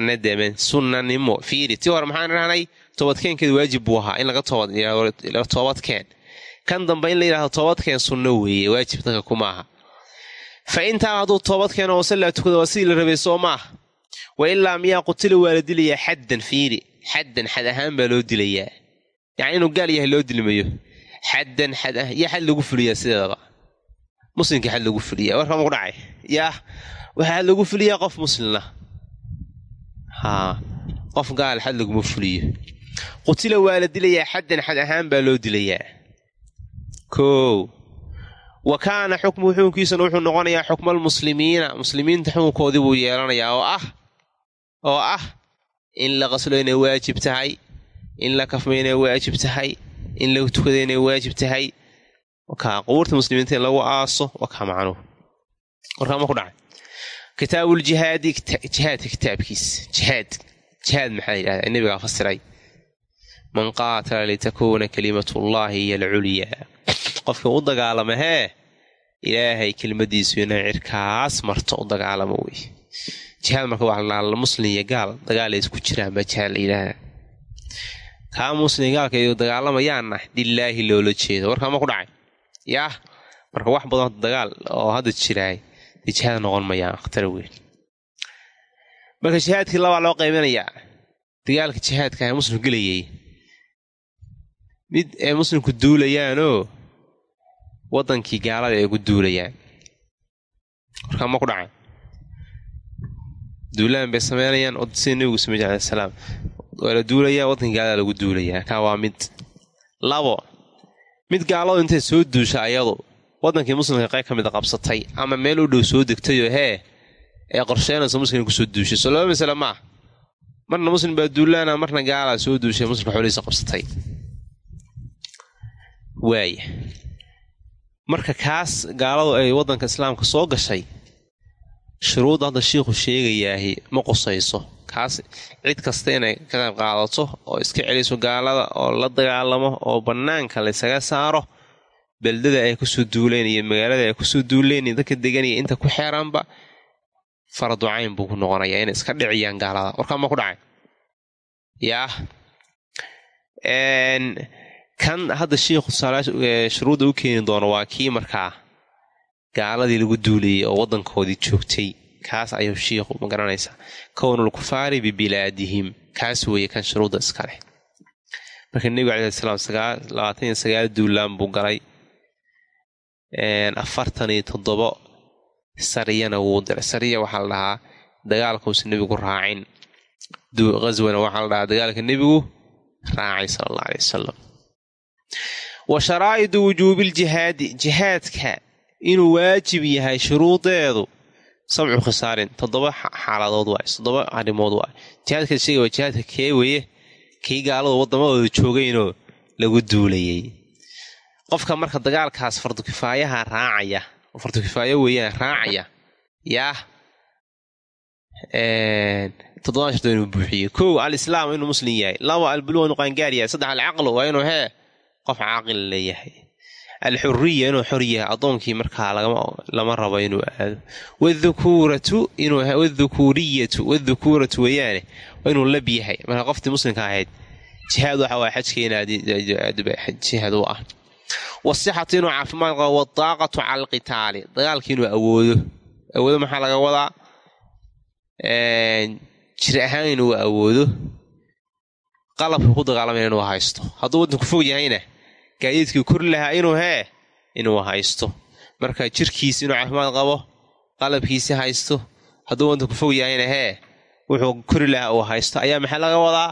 nadaman sunnanimo. Fiiri tii hore maxaan rahnay toobadkeenkeedu waajib buu ahaa in laga toobadkeen. Kan dambe in la yidhahdo toobadkeen sunno weeye waajib dadka kumaaha fa intaa hadduu toobadkeeno oo sallaa tukada waa sidii la rabay soo maaha wa ilaa miyaa qutila waa la dilayaa xaddan fiiri. Xaddan xad ahaan baa loo dilayaa. Yacni inuu gaal yahay loo dilmayo. Xaddan xad yaa xad lagu fuliyaa sideedaba muslimka xad lagu fuliyaa warkama ku dhacay? Yaah waxaa lagu fuliyaa qof muslimna. Qof gaal xad laguma fuliyo. Qutila waa la dilayaa xaddan xad ahaan baa loo dilayaa. Koow wa kaana xukmuhu xukunkiisana wuxuu noqonayaa xukmaalmuslimiina muslimiinta xukunkoodii buu yeelanayaa oo ah oo ah in la qaslo inay waajib tahay in la kafmo inay waajib tahay in la tukado inay waajib tahay wakaa qubuurta muslimiinta in lagu aaso wakaa macnuhu warkaama ku dhacay kitaabuuljihaadi jihaadka kitaabkiis jihaad jihaad maxaa yidhahdaa nabigaa fasiray man qaatala litakuuna kalimatullaahi hiyo alculyaa qofka u dagaalama hee ilaahay kelmadiisu inay cirkaas marto u dagaalamo wey jihaad marka waa muslim iyo gaal dagaalay isku jiraan baa jihaad la yidhaahdaa kaa muslim gaalka iyo dagaalamayaanna lilaahi loola jeedo warkaama ku dhacay yaah marka wax badan dagaal oo hadda jiraay dee jihaad noqon mayaan khatar weyn. Marka jihaadkii labaa loo qaybinayaa dagaalka jihaadka ah muslim gelayay. Mid ay muslimku duulayaanoo waddankii gaalada ay ku duulayaan. Warkaa ma ku dhacay. Duulaan bay sameynayaan sida nebigu samey alai salaam waa la duulayaa waddankii gaalada lagu duulayaa. Kaa waa mid labo mid gaaladu intay soo duusha ayadu waddankii muslimka qayb ka mida qabsatay ama meel u dhow soo degtayoo hee ee qorsheynaysa muslimka ku soo duushay. Soo laba masale maah marna muslim baa duulaana marna gaalaa soo duushay muslimka xoolihiisa qabsatay. Waaya marka kaas gaaladu ay waddanka islaamka soo gashay shuruudda hadda shiikhu sheegayaahi ma qusayso kaas cid kasta inay ka qayb qaadato oo iska celiso gaalada oo la dagaalamo oo bannaanka laysaga saaro beldada ay ku soo duuleen iyo magaalada ay ku soo duuleen dadka deganaya inta ku xeeranba farducayn buu ku noqonayaa inay iska dhiciyaan gaalada. Warkaa ma ku dhacay? Yaah kan hadda shiikhu shuruudda u keeni doono waa kii markaa gaaladii lagu duulayay oo waddankoodii joogtay kaas ayuu shiikhu ma garanaysaa kownul kufaari bibilaadihim kaas weeye kan shuruudda iska leh. Marka nebigu alai salaam labaatan iyo sagaal duulaan buu galay. Afartan iyo toddobo sariyana wuu diray. Sariya waxaa la dhahaa dagaalkuusa nebigu raacin. Ghaswana waxaa la dhahaa dagaalka nebigu raacay sala allah aley wasalam wa sharaa'idu wujuubiljihaadi jihaadka inuu waajib yahay shuruudeedu sabcu khisaalin toddoba xaaladood waay toddoba arrimood waay. Jihaadka sheega waa jihaadka kee weye kii gaaladu waddamadooda joogaynoo lagu duulayay. Qofka marka dagaalkaas fardukifaayaha raacaya oo fardukifaayo weeyaan raacaya yaah toddobadan sharto inuu buuxiyo. Kow alislaam inuu muslim yahay. Laba albuluga inuu qaangaar yahay. Saddex alcaqlu waa inuu hee qof caaqil leeyahay alxuriya inuu xor yahay addoonkii markaa lama rabo inuu aado. Wdhukuuratu wdhukuuriyatu wdhukuuratu weeyaane waa inuu lab yahay. Marka qoftii muslimka ahayd jihaad waxa waa xajkeenjihaad u ah. Wasixatu inuu caafimaad qabo wadaaqatu cala alqitaali dagaalkii inuu awoodo. Awoodo maxaa laga wadaa? Jir ahaan inuu awoodo. Qalabka ku dagaalamaya inuu haysto. Hadduu waddanku fog yahayna gaadiidkii kori lahaa inuu hee? Inuu haysto. Marka jirkiisi inuu caafimaad qabo qalabkiisi haysto hadduu waddanku fog yahayna hee wuxuu kori lahaa uu haysto. Ayaa maxaa laga wadaa?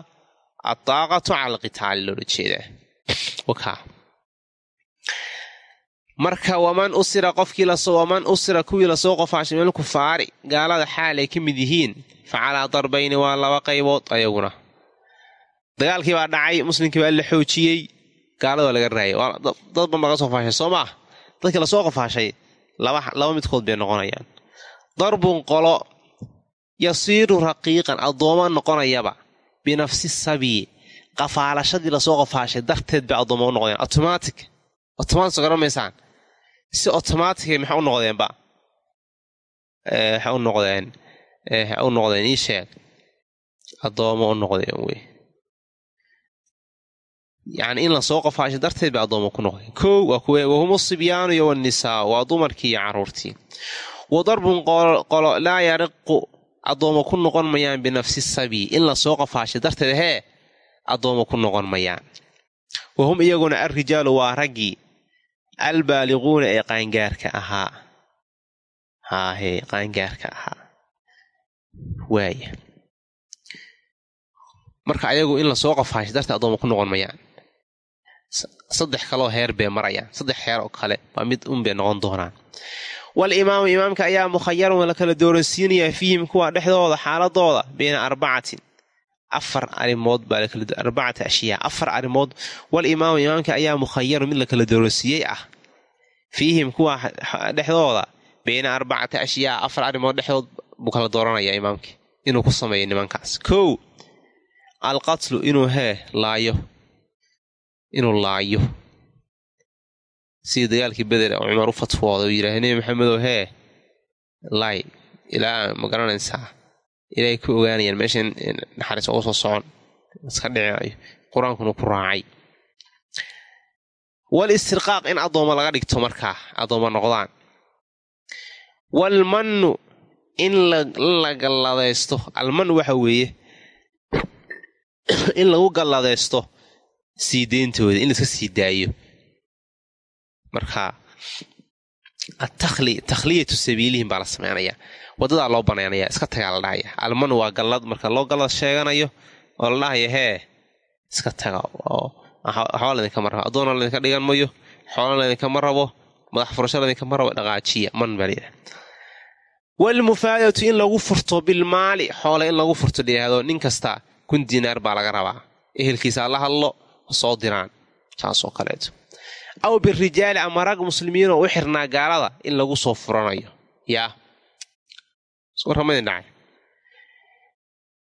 Addaaqatu cala alqitaali loola jeedaa. Marka waman usira qofkii waman usira kuwii la soo qofaashay meel kufaari gaalada xaal ay ka mid yihiin fa calaa darbayni waa laba qaybood ayaguna. Dagaalkii baa dhacay muslimkii baa la xoojiyey gaalada waa laga raayay. Dad ban laga soo faashay soo maah dadkii la soo qofaashay laba midkood bay noqonayaan. Darbun qolo yasiiru raqiiqan addooma noqonayaba binafsi sabii qafaalashadii la soo qofaashay darteed bay addooma u noqdeen. Automatic automatic garamaysaan si automaticay maxay u noqdeenba waxay u noqdeen? Waxay u noqdeen? Ii sheeg. Addoomo u noqdeen wey yacni in la soo qofaashay darteed bay addooma ku noqdeen kow wahumu sibyaanu iyo wannisaa waa dumarkii iyo carruurtii wa darbun qolo laa yariqu addooma ku noqon mayaan binafsi sabii in la soo qofaashay darteed hee addooma ku noqon mayaan wahum iyaguna alrijaalu waa raggii albaaliquuna ee qaangaarka ahaa haahee qaangaarka ahaa waaya marka ayagu in la soo qofaashay darteed addooma ku noqon mayaan saddex kaloo heer bay marayaan. Saddex heer oo kale waa mid unbay noqon doonaan. Wal imaamu imaamka ayaa mukhayarun la kala dooransiinayaa fiihim kuwa dhexdooda xaaladooda bayna arbacatin. Afar arimood baarbacata ashyaa afar arrimood wal imaamu imaamka ayaa mukhayarun mid la kala dooransiiyey ah. Fiihim kuwa dhexdooda bayna arbacati ashyaa afar arrimood dhexdood buu kala dooranayaa imaamkii. Inuu ku sameeyo nimankaas. Kow alqatlu inuu hee laayo inuu laayo. Sidii dagaalkii beder cumar u fatwooday uu yidhaah nebi maxamedow hee laay ilaa ma garanaysaa ilaahay ku ogaanayaan meeshan naxariis uga soo socon iska dhicinayo qur'aankuna ku raacay. Wal istirqaaq in addooma laga dhigto markaa addooma noqdaan. Walmannu in la galladaysto alman waxa weeye in lagu galladaysto sii deyntooda in laiska sii daayo. Marka takhliyatu sabiilihim baa la samaynayaa waddadaa loo banaynaya iska tagaa la dhahaya. Alman waa gallad marka loo gallad sheeganayo oo la dhahaya hee iska taga oo waxba laidinkama rabo addoona laydinka dhigan mayo xoola laydinkama rabo madax furasho laydinkama rabo dhaqaajiya. Man baa layidhaha walmufaadatu in lagu furto bilmaali xoola in lagu furto layidhahdo nin kasta kun dinaar baa laga rabaa. Ehelkiisa la hadlo soo diraan saasoo kaleeto. Aw birijaali ama rag muslimiinoo u xirnaa gaalada in lagu soo furanayo. Yaa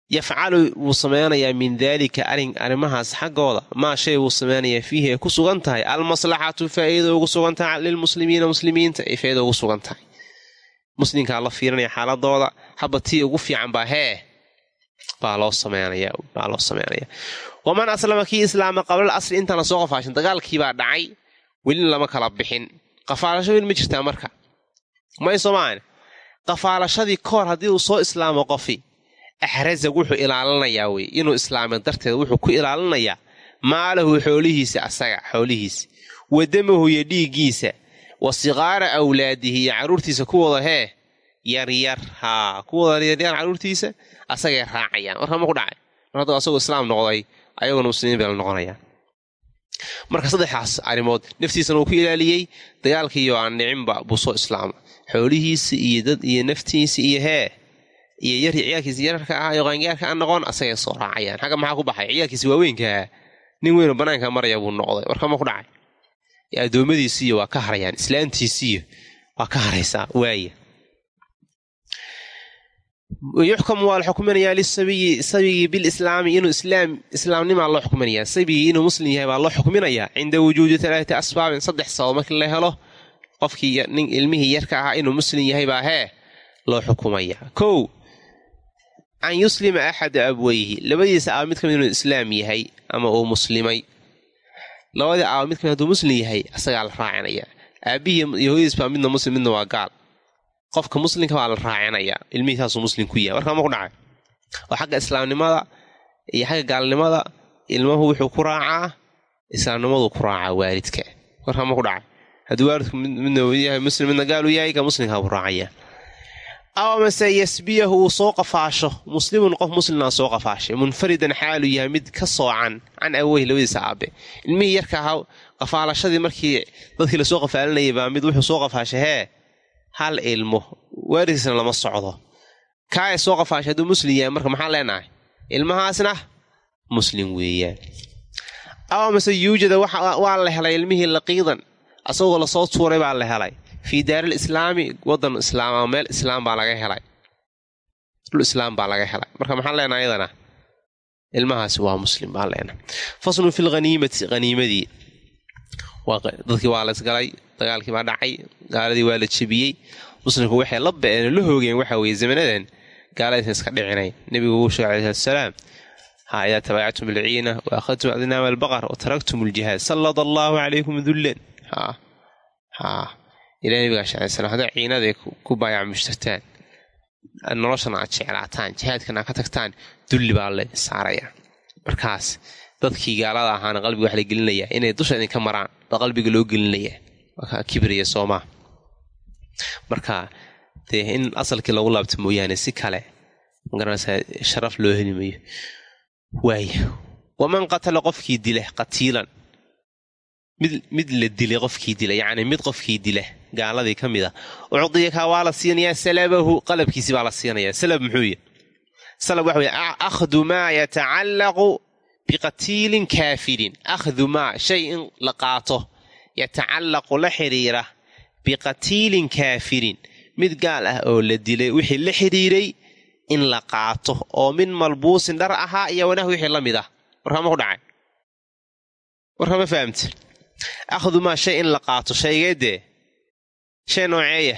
yafcalu wuu sameynayaa min daalika arrin arrimahaas xaggooda. Maa shay wuu sameynayaa fiihi ay ku sugan tahay. Almaslaxatu faa'iida ugu sugan tahay lilmuslimiina muslimiinta ay faa'iida ugu sugan tahay. Muslimkaa la fiirinaya xaaladooda. Haba tii ugu fiican baa hee? Baa loo sameynaya baa loo sameynaya waman aslama kii islaama qablal asri intaan la soo qafaashin dagaalkiibaa dhacay welina lama kala bixin qafaalasho wel ma jirtaa marka may soomaan qafaalashadii koor haddii uu soo islaamo qofi axrasag wuxuu ilaalinayaa wey inuu islaamay darteed wuxuu ku ilaalinayaa maalahu xoolihiisa asaga xoolihiisa wadamahu iyo dhiiggiisa wa siqaara awlaadihi iyo carruurtiisa kuwooda hee yaryar haa kuwooda yaryar carruurtiisa asagay raacayaan warkama ku dhacay mar hadduu asagoo islaam noqday ayaguna muslimiin bay la noqonayaan marka saddexdaas arrimood naftiisana uu ku ilaaliyey dagaalkiiyo aan dhicinba buu soo islaama. Xoolihiisa iyo dad iyo naftiisa iyo hee iyo yar ciyaalkiisa yararka ah iyo qaangaarka aan noqon asagay soo raacayaan. Xagga maxaa ku baxay? Ciyaalkiisa waaweynkaa nin weynoo bannaanka maraya buu noqday. Warkama ku dhacay? Addoommadiisiiyo waa ka harayaan. Islaantiisiiyo waa ka haraysaa. Waaya yuxkamu waa la xukminayaa lisabiyi sabigii bilislaami inuu islaam islaamnimaa loo xukminayaa sabigii inuu muslim yahay baa loo xukminayaa cinda wujuudi talaati asbaabin saddex sabab markii la helo qofkii nin ilmihii yarka ahaa inuu muslim yahay baa hee loo xukumayaa kow an yuslima axada abweyhi labadiisa aaba mid ka mid inuu islaam yahay ama uu muslimay labadii aaba mid ka mid haduu muslim yahay asagaa la raacinayaa aabihii yahuudiis baa midna muslim midna waa gaal qofka muslimka baa la raacinayaa ilmihii saasuu muslim ku yahay. Warkaama ku dhacay. Oo xagga islaamnimada iyo xagga gaalnimada ilmuhu wuxuu ku raacaa islaamnimaduu ku raacaa waalidka. Warkaama ku dhacay. Hadduu waalidku midna yahay muslim midna gaalu yahay ka muslimkaa buu raacaya. Aw yasbiyahu uu soo qafaasho. Muslimun qof muslimnaa soo qafaashay. Munfaridan xaaluu yahay mid ka soocan can aweyhi labadiisa aabe. Ilmihii yarka ahaa qafaalashadii markii dadkii la soo qafaalinayay baa mid wuxuu soo qafaashay hee hal ilmo. Waalidkiisna lama socdo. Kaay soo qafaashay hadduu muslim yahay marka maxaan leenahay? Ilmahaasna muslim weeyaan. Aw yuujada waa la helay ilmihii laqiidan. Asagoo la soo tuuray baa la helay. Fii daaril islaami wadan islaam ama meel islaam baa laga helay. Dhul islaam baa laga helay. Marka maxaan leenahay ayadana ilmahaasi waa muslim baan leenahay. Faslun fi lhaniimati haniimadii dadkii waa laysgalay dagaalkii baa dhacay gaaladii waa la jebiyey muslimku waxay la ba'een la hoogeen waxa weeye zamanadan gaaladaysan iska dhicinayn nebigu wuu sheegay alai salatusalaam ha idaa tabaayactum bilciina wa akhadtum adnaama albaqar wa taraktum aljihaad sallada allaahu calaykum dullan ilaa nabigaa sal slam hadday ciinada ku baayac mushtartaan noloshana aad jeclaataan jihaadkana aad ka tagtaan dulli baa la saaraya. Markaas dadkii gaalada ahaana qalbiga waxa la gelinayaa inay dusha idinka maraan baa qalbiga loo gelinayaa waa kibriya soomaa marka dee in asalkii lagu laabto mooyaane si kale ma garanaysaa sharaf loo heli mayo waaya waman qatala qofkii dila qatiilan. Mid mid la dilay qofkii dila yacni mid qofkii dila gaaladii ka mid a ucdiya kaa waa la siinayaa salabahu qalabkiisi baa la siinayaa. Salab muxuu yahy salab waxa weye akhdu maa yatacallaqu biqatiilin kaafirin akhdu maa shay in la qaato yatacallaqu la xidhiira biqatiilin kaafirin mid gaal ah oo la dilay wixii la xidhiiray in la qaato oo min malbuusin dhar ahaa iyo wanah wixii la mid ah warkama ku dhacay warkama fahamti akhdu maa shay in la qaato shaygeedee shay nooceeya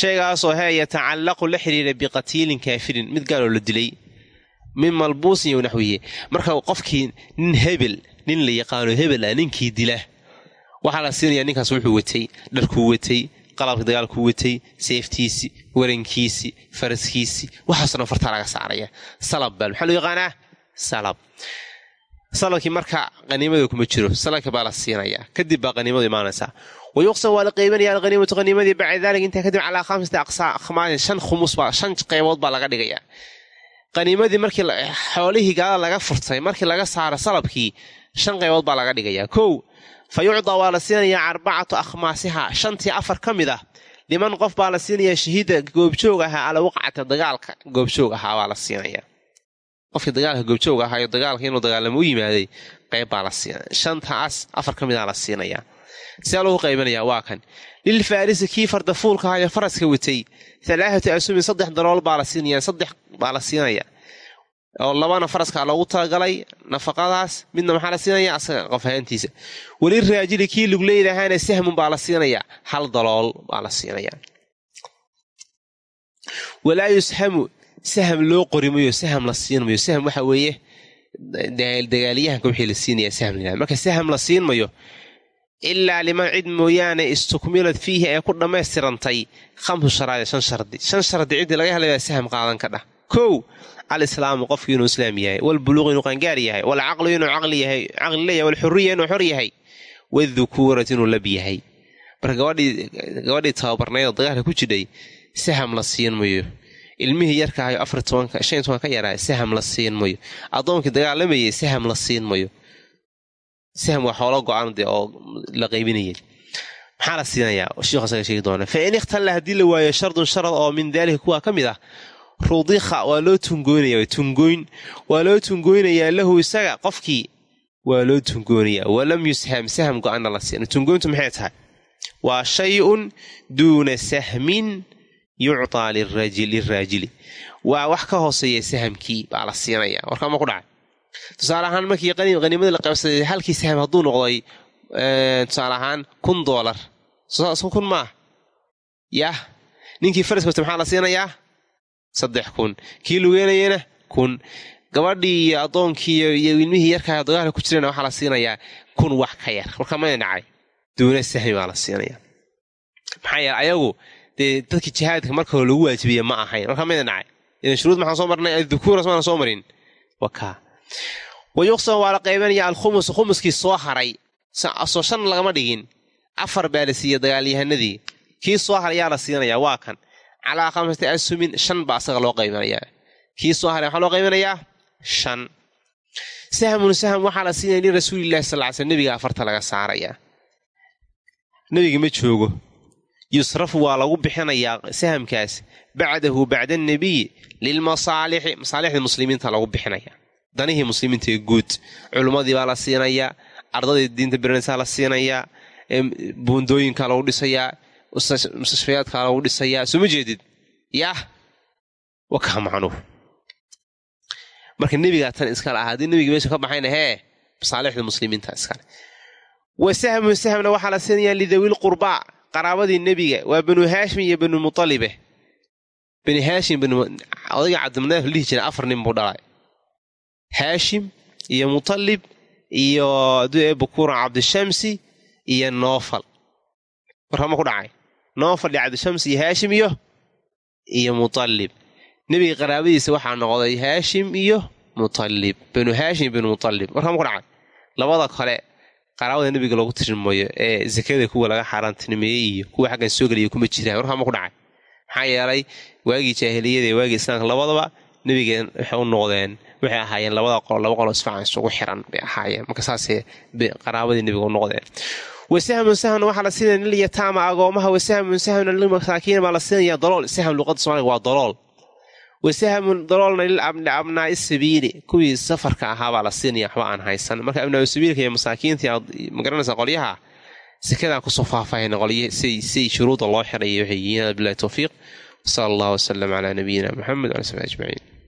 shaygaasoo hee yatacallaqu la xidhiira biqatiilin kaafirin mid gaaloo la dilay min malbuusin iyo naxwihi marka qofkii nin hebel nin la yaqaano hebel ah ninkii dila waxaa la siinayaa ninkaas wuxuu watay dharkuu watay qalabka dagaalkuu watay seeftiisi warankiisi faraskiisi waxaasoo fartaa laga saaraya. Salab bal maxaa loo yaqaanaa? Salab. Salabkii marka qaniimada kuma jiro salabka baa la siinayaa kadib baa qaniimadu imaanaysaa. Wa yuqsam waa la qeybanaya alhaniimatu haniimadii bacda dalik intaa kadib calaa khamsati aqsaakhmaasin shan khumus baa shan qaybood baa laga dhigayaa. Qaniimadii markii xoolihii gaalada laga furtay markii laga saaro salabkii shan qaybood baa laga dhigayaa. Kow fa yucdaa waa la siinayaa arbacatu akhmaasiha shantii afar ka mid ah liman qof baa la siinayaa shahiida goobjoog ahaa ala waqcata dagaalka goobjoog ahaa baa la siinayaa qofkii dagaalka goobjooga ahaayo dagaalka inuu dagaalamo u yimaaday qayb baa la siinaya shantaas afar ka midaa la siinayaa sidaa lagu qaybinayaa waa kan lil farisi kii fardafuulka ahaayo faraska watay alaaatu asumin saddex dalool baa la siinaya saddex baa la siinaya oo labana faraskaa loogu talagalay nafaqadaas midna maxaa la siinaya? Asaga qof ahaantiisa weli raajili kii lugleydahaana sahmun baa la siinayaa hal dalool baa la siinayaa walaa yushamu saham loo qorimayo saham la siinmayo saham waxa weeye dagaaliyahanka wixii la siinaya saham la marka saham la siinmayo ilaa liman cid mooyaane istukmilad fiihi ee ku dhammaystirantay khamsu sharaadi shan shardi shan shardi ciddii laga helaya saham qaadan ka dhah kow alislaamu qofkii inuu islaam yahay walbuluuq inuu qangaar yahay walcaqlu inuu caqli yahay caqli leeyahay walxuriya inuu xor yahay wadukuurat inuu lab yahay marka gabadhii tababarnayd oo dagaalka ku jidhay saham la siin mayo ilmihii yarkaahayo afar tobanka shan toban yaraa saham la siin mayo addoonkii dagaalamayay saham la siin mayo saham waa xoolo go-an dee oo la qaybinayay maxaa la siinayaa shiikhu asaga sheegi doona fa in ikhtalla haddii la waayo shardun sharad oo min daalika kuwaa ka mid ah rudikha waa loo tungoynaya tungoyn. Waa loo tungoynayaa lahu isaga qofkii. Waa loo tungoynayaa walam yusham saham go-anna la siina tungoyntu maxay tahay? Waa shay-un duuna sahmin yucطaa liraajili waa wax ka hooseeya sahamkii baa la siinaya. Warkaama ku dhacay? Tusaale ahaan markii haniimadii la qaybsaday halkii saham hadduu noqday tusaale ahaan kun doolar kun maah yah ninkii faras bata maxaa la siinayaa saddex kun. Kii lugeynayana kun. Gabadhii iyo addoonkii iyo ilmihii yarkaa dagaalka ku jirana waxaa la siinayaa kun wax ka yar. Warkaa mana dhacay duuna sahmi baa la siinaya maxaa yeele ayagu dee dadkii jihaadka marka hore lagu waajibiye ma ahayn. Markaa mayna dhacay idan shuruud maxaan soo marnay addukuura maana soo marin. Wakaa wa yuqsam waa la qaybanaya alkhumus. Khumuskii soo haray. Soo shan lagama dhigin. Afar baa la siiyey dagaalyahanadii. Kii soo haray yaa la siinaya waa kan calaa khamsati asumin shan baa asaga loo qaybanayaa kii soo haray waxaa loo qaybanayaa shan sahmun sahm waxaa la siinaya lirasuulillahi sal ly sl nebiga afarta laga saarayaa nebiga ma joogo yusrafu waa lagu bixinayaa sahamkaas bacdahu bacda annabiy lilmasaalixi masaalixda muslimiinta lagu bixinaya danihii muslimiinta ee guud culummadii baa la siinayaa ardadii diinta beranaysaa la siinayaa buundooyinkaa lagu dhisayaa mustashfayaadkaa lagu dhisayaa soo ma jeedid yaah wakaa macnuhu marka nebigaa tan iskale ah haddii nebiga meesha ka baxayna hee masaalixda muslimiinta iskale wa sahmna waxaa la siinayaa lidawil qurbaa qaraabadii nebiga waa banu haashim iyo banu mualibe bani haashim odayga cabdimaneef la dhihi jira afar nin buu dhalay haashim iyo mutalib iyo bukuuran cabdishamsi iyo noofal warkama ku dhacay noofal iyo cabdishamsi iyo haashim iyo iyo mutalib nebiga qaraabadiisa waxaa noqday haashim iyo mutalib banu haashim iyo banu mutalib warkama ku dhacay labada kale qaraabada nebiga loogu tirmayo ee zakada kuwa laga xaaraantinimeeyey iyo kuwa xaggan soo geliya kuma jiraan. Warkama ku dhacay maxaa yeelay waagii jaahiliyada ee waagii islaamka labadaba nebigeen waxay u noqdeen waxay ahaayeen labada qolo laba qolo isfacan isugu xiran bay ahaayeen. Marka saasay qaraabadii nebiga u noqdeen wasahmun sahmna waxaa la siinaya lilyataama agoomaha wasahmun sahmna lilmasaakiin baa la siinaya dalool. Sahm luqada somaaliga waa dalool. Wasahmun daloolna lil abnaa'i sabiili kuwii safarka ahaabaa la siinaya waxba aan haysan. Marka abnaau sabiilka iyo masaakiinta magaranaysa qolyaha? Sekadaan ku soo faahfaahayna qolya say shuruuda loo xiraya waxay yihiin bilahi towfiiq wsala allah wasalam calaa nabiyina muxamed wala sbi ajmaciin